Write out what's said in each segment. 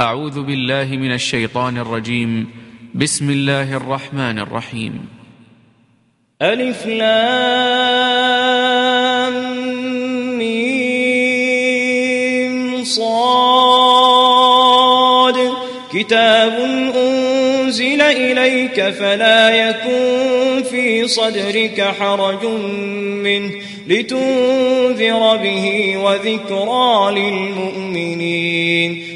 أعوذ بالله من الشيطان الرجيم. بسم الله الرحمن الرحيم. ألف لام ميم صاد. كتاب أنزل إليك فلا يكن في صدرك حرج منه لتنذر به وذكرى للمؤمنين.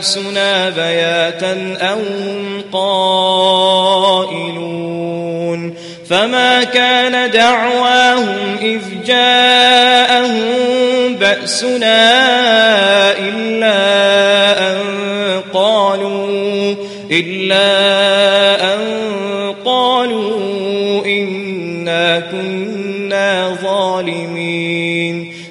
بأسنا بياتا أو هم قائلون فما كان دعواهم إذ جاءهم بأسنا إلا أن قالوا إلا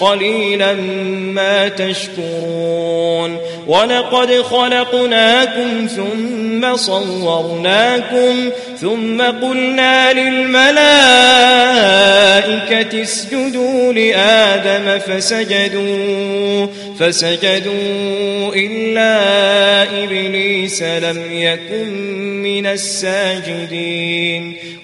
قليلا ما تشكرون. ولقد خلقناكم ثم صورناكم ثم قلنا للملائكة اسجدوا لآدم فسجدوا فسجدوا إلا إبليس لم يكن من الساجدين.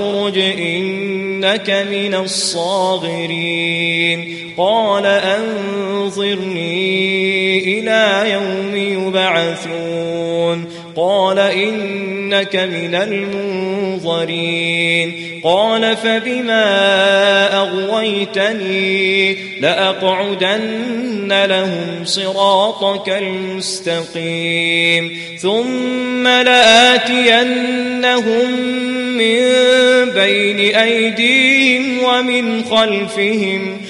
فاخرج إنك من الصاغرين. قال أنظرني إلى يوم يبعثون. قال إنك من المنظرين. قال فبما أغويتني لأقعدن لهم صراطك المستقيم. ثم لآتينهم من بين أيديهم ومن خلفهم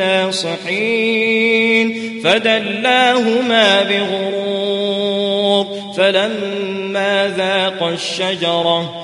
الناصحين فدلاهما بغرور فلما ذاق الشجرة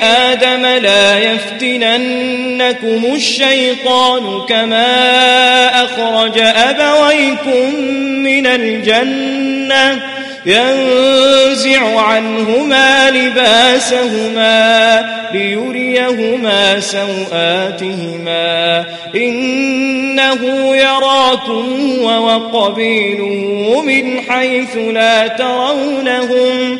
آدم لا يفتننكم الشيطان كما أخرج أبويكم من الجنة ينزع عنهما لباسهما ليريهما سوآتهما إنه يراكم وقبيله من حيث لا ترونهم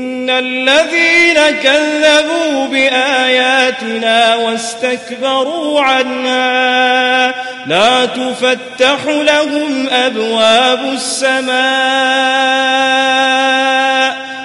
الذين كذبوا بآياتنا واستكبروا عنها لا تفتح لهم أبواب السماء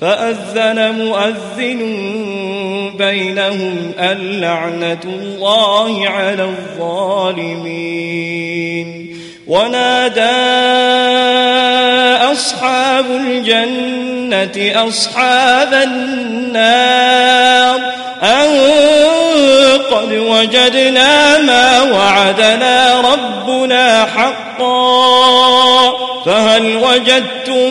فأذن مؤذن بينهم اللعنة الله على الظالمين. ونادى أصحاب الجنة أصحاب النار أن قد وجدنا ما وعدنا ربنا حقا. فهل وجدتم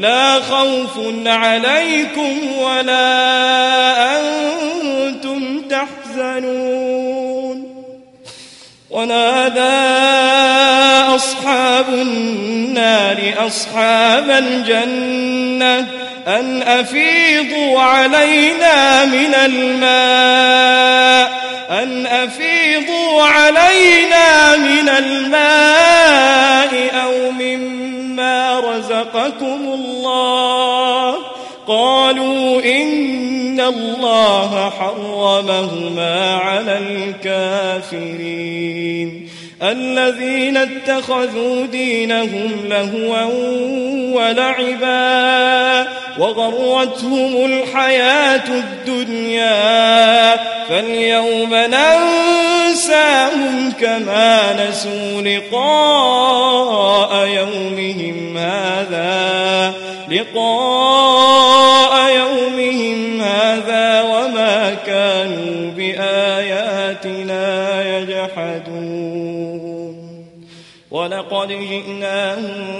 لا خوف عليكم ولا أنتم تحزنون. ونادى أصحاب النار أصحاب الجنة أن أفيضوا علينا من الماء أن أفيضوا علينا من الماء أو مما رزقكم الله. قالوا إن الله حرمهما على الكافرين. الذين اتخذوا دينهم لهوا ولعبا. وغرتهم الحياة الدنيا فاليوم ننساهم كما نسوا لقاء يومهم هذا لقاء يومهم هذا وما كانوا بآياتنا يجحدون. ولقد جئناهم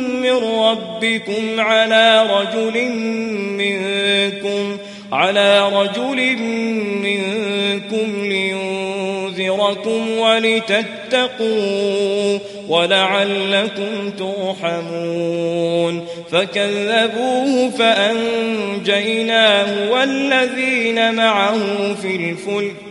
ربكم على رجل منكم على رجل منكم لينذركم ولتتقوا ولعلكم ترحمون. فكذبوه فأنجيناه والذين معه في الفلك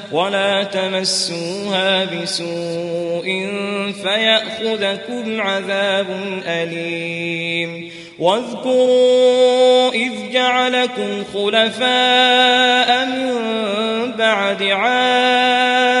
ولا تمسوها بسوء فيأخذكم عذاب أليم واذكروا إذ جعلكم خلفاء من بعد عاد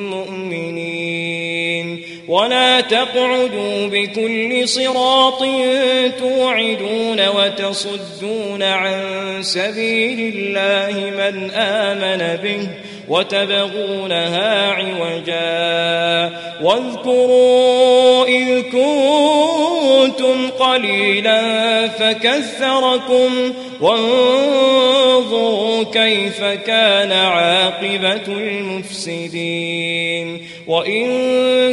ولا تقعدوا بكل صراط توعدون وتصدون عن سبيل الله من آمن به. وتبغونها عوجا. واذكروا إذ كنتم قليلا فكثركم. وانظروا كيف كان عاقبة المفسدين. وإن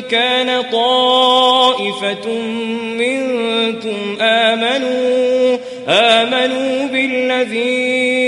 كان طائفة منكم آمنوا آمنوا بالذي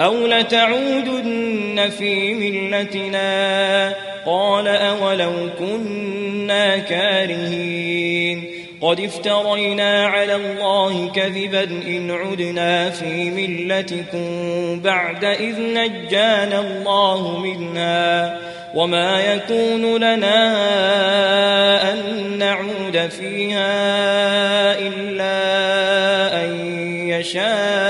أو لتعودن في ملتنا قال أولو كنا كارهين قد افترينا على الله كذبا إن عدنا في ملتكم بعد إذ نجانا الله منا وما يكون لنا أن نعود فيها إلا أن يشاء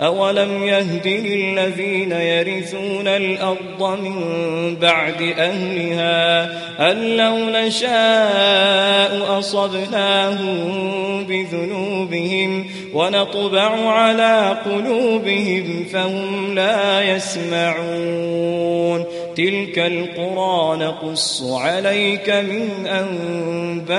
أولم يهد للذين يرثون الأرض من بعد أهلها أن لو نشاء أصبناهم بذنوبهم ونطبع على قلوبهم فهم لا يسمعون تلك القرى نقص عليك من أنبائها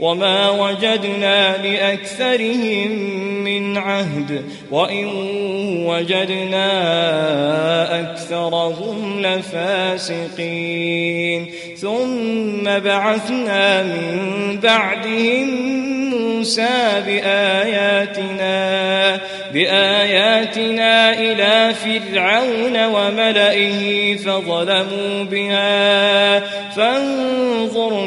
وما وجدنا لأكثرهم من عهد وإن وجدنا أكثرهم لفاسقين ثم بعثنا من بعدهم موسى بآياتنا بآياتنا إلى فرعون وملئه فظلموا بها فانظر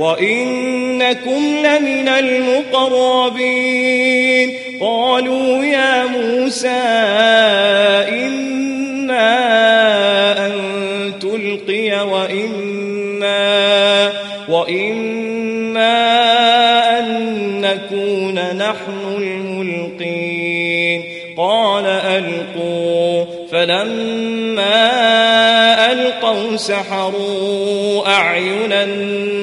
وإنكم لمن المقربين قالوا يا موسى إما أن تلقي وإما وإما أن نكون نحن الملقين قال ألقوا فلما ألقوا سحروا أعين الناس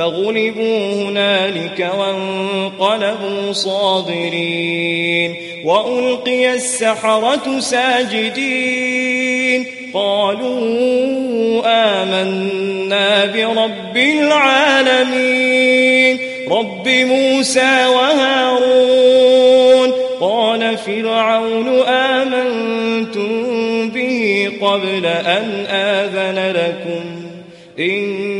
فغلبوا هنالك وانقلبوا صاغرين وألقي السحرة ساجدين قالوا آمنا برب العالمين رب موسى وهارون قال فرعون آمنتم به قبل أن آذن لكم إن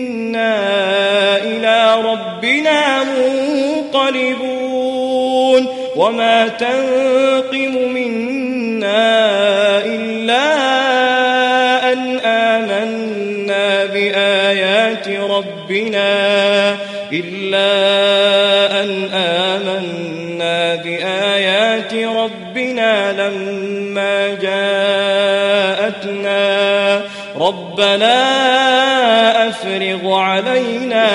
إلى ربنا منقلبون وما تنقم منا إلا أن آمنا بآيات ربنا إلا أن آمنا بآيات ربنا لما جاءتنا ربنا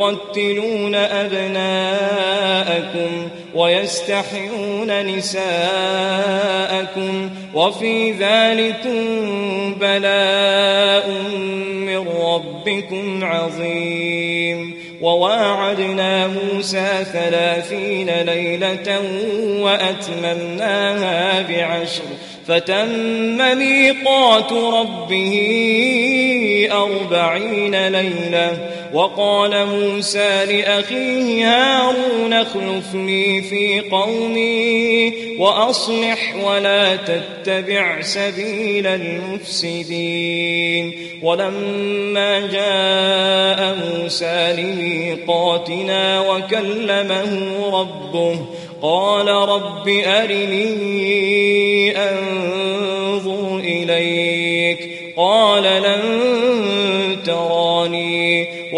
يقتلون أبناءكم ويستحيون نساءكم وفي ذلكم بلاء من ربكم عظيم. وواعدنا موسى ثلاثين ليلة وأتممناها بعشر. فتم ميقات ربه أربعين ليلة وقال موسى لأخيه هارون اخلفني في قومي وأصلح ولا تتبع سبيل المفسدين. ولما جاء موسى لميقاتنا وكلمه ربه قال رب أرني أنظر إليك. قال لن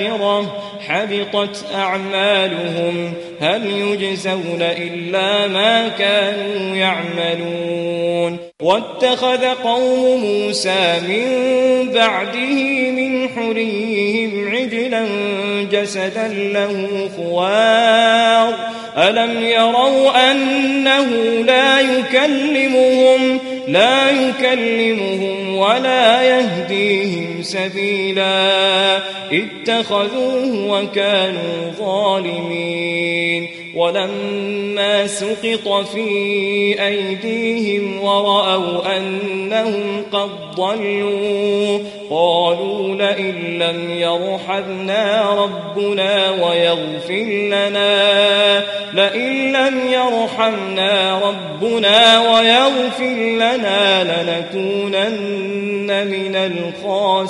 الآخرة حبطت أعمالهم هل يجزون إلا ما كانوا يعملون واتخذ قوم موسى من بعده من حريهم عجلا جسدا له خوار. ألم يروا أنه لا يكلمهم لا يكلمهم ولا يهديهم سبيلا. اتخذوه وكانوا ظالمين. ولما سقط في أيديهم ورأوا أنهم قد ضلوا قالوا لئن لم يرحمنا ربنا ويغفر لنا لئن لم يرحمنا ربنا ويغفر لنا لنكونن من الخاسرين.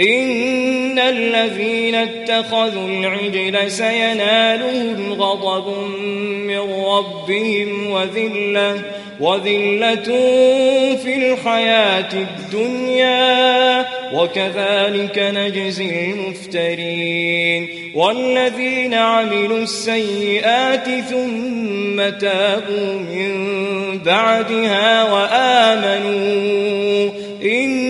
إن الذين اتخذوا العجل سينالهم غضب من ربهم وذلة وذلة في الحياة الدنيا وكذلك نجزي المفترين والذين عملوا السيئات ثم تابوا من بعدها وآمنوا إن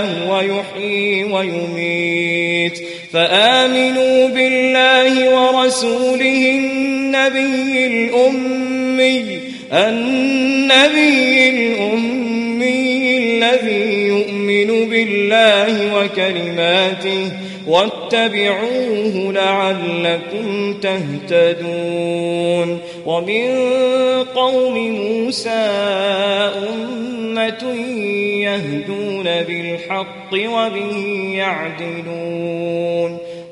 هو يحيي ويميت. فآمنوا بالله ورسوله النبي الأمي النبي الأمي الذي يؤمن بالله وكلماته واتبعوه لعلكم تهتدون. ومن قوم موسى أمة يهدون بالحق وبه يعدلون.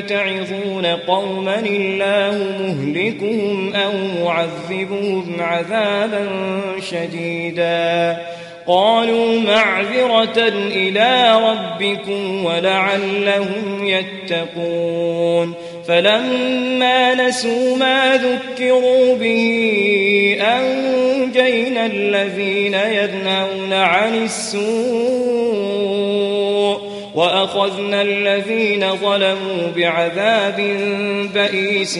تعظون قوما الله مهلكهم أو معذبهم عذابا شديدا. قالوا معذرة إلى ربكم ولعلهم يتقون. فلما نسوا ما ذكروا به أنجينا الذين ينهون عن السوء وأخذنا الذين ظلموا بعذاب بئيس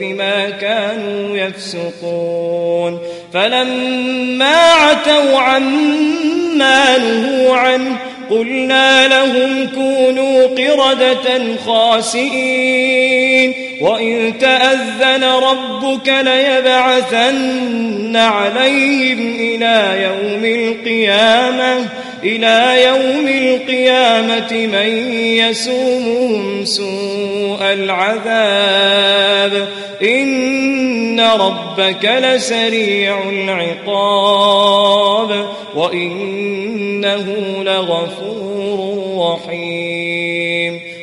بما كانوا يفسقون. فلما عتوا عما نهوا عنه قلنا لهم كونوا قردة خاسئين. وإن تأذن ربك ليبعثن عليهم إلى يوم القيامة. إلى يوم القيامة من يسومهم سوء العذاب. إن ربك لسريع العقاب. وإنه لغفور رحيم.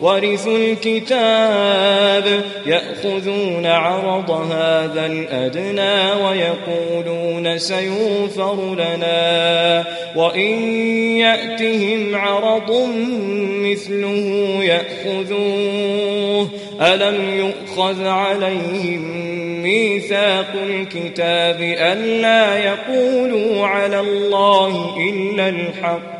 ورثوا الكتاب يأخذون عرض هذا الأدنى ويقولون سيوفر لنا وإن يأتهم عرض مثله يأخذوه. ألم يؤخذ عليهم ميثاق الكتاب ألا يقولوا على الله إلا الحق؟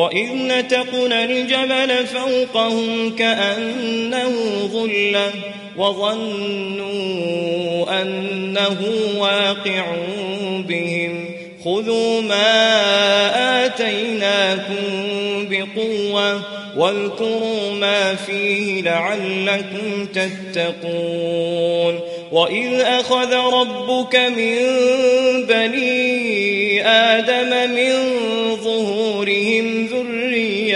وإذ نتقنا الجبل فوقهم كأنه ظلة وظنوا أنه واقع بهم خذوا ما آتيناكم بقوة واذكروا ما فيه لعلكم تتقون وإذ أخذ ربك من بني آدم من ظهورهم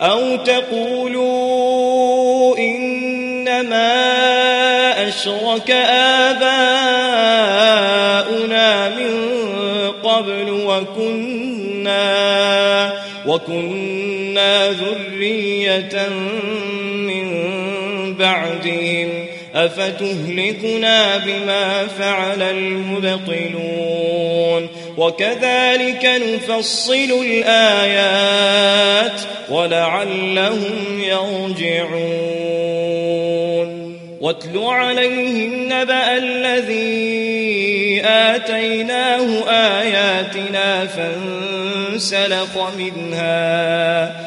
أو تقولوا إنما أشرك آباؤنا من قبل وكنا وكنا ذرية من بعدهم أفتهلكنا بما فعل المبطلون وكذلك نفصل الآيات ولعلهم يرجعون واتل عليهم نبأ الذي آتيناه آياتنا فانسلخ منها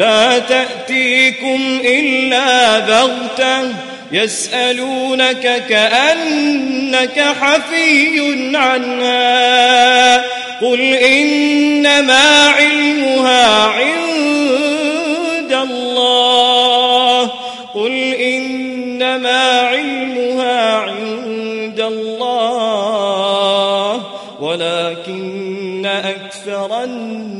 لا تأتيكم إلا بغتة يسألونك كأنك حفي عنها قل إنما علمها عند الله قل إنما علمها عند الله ولكن أكثر الناس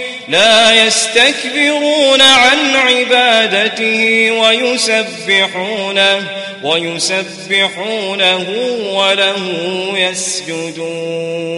لا يستكبرون عن عبادته ويسبحونه ويسبحونه وله يسجدون.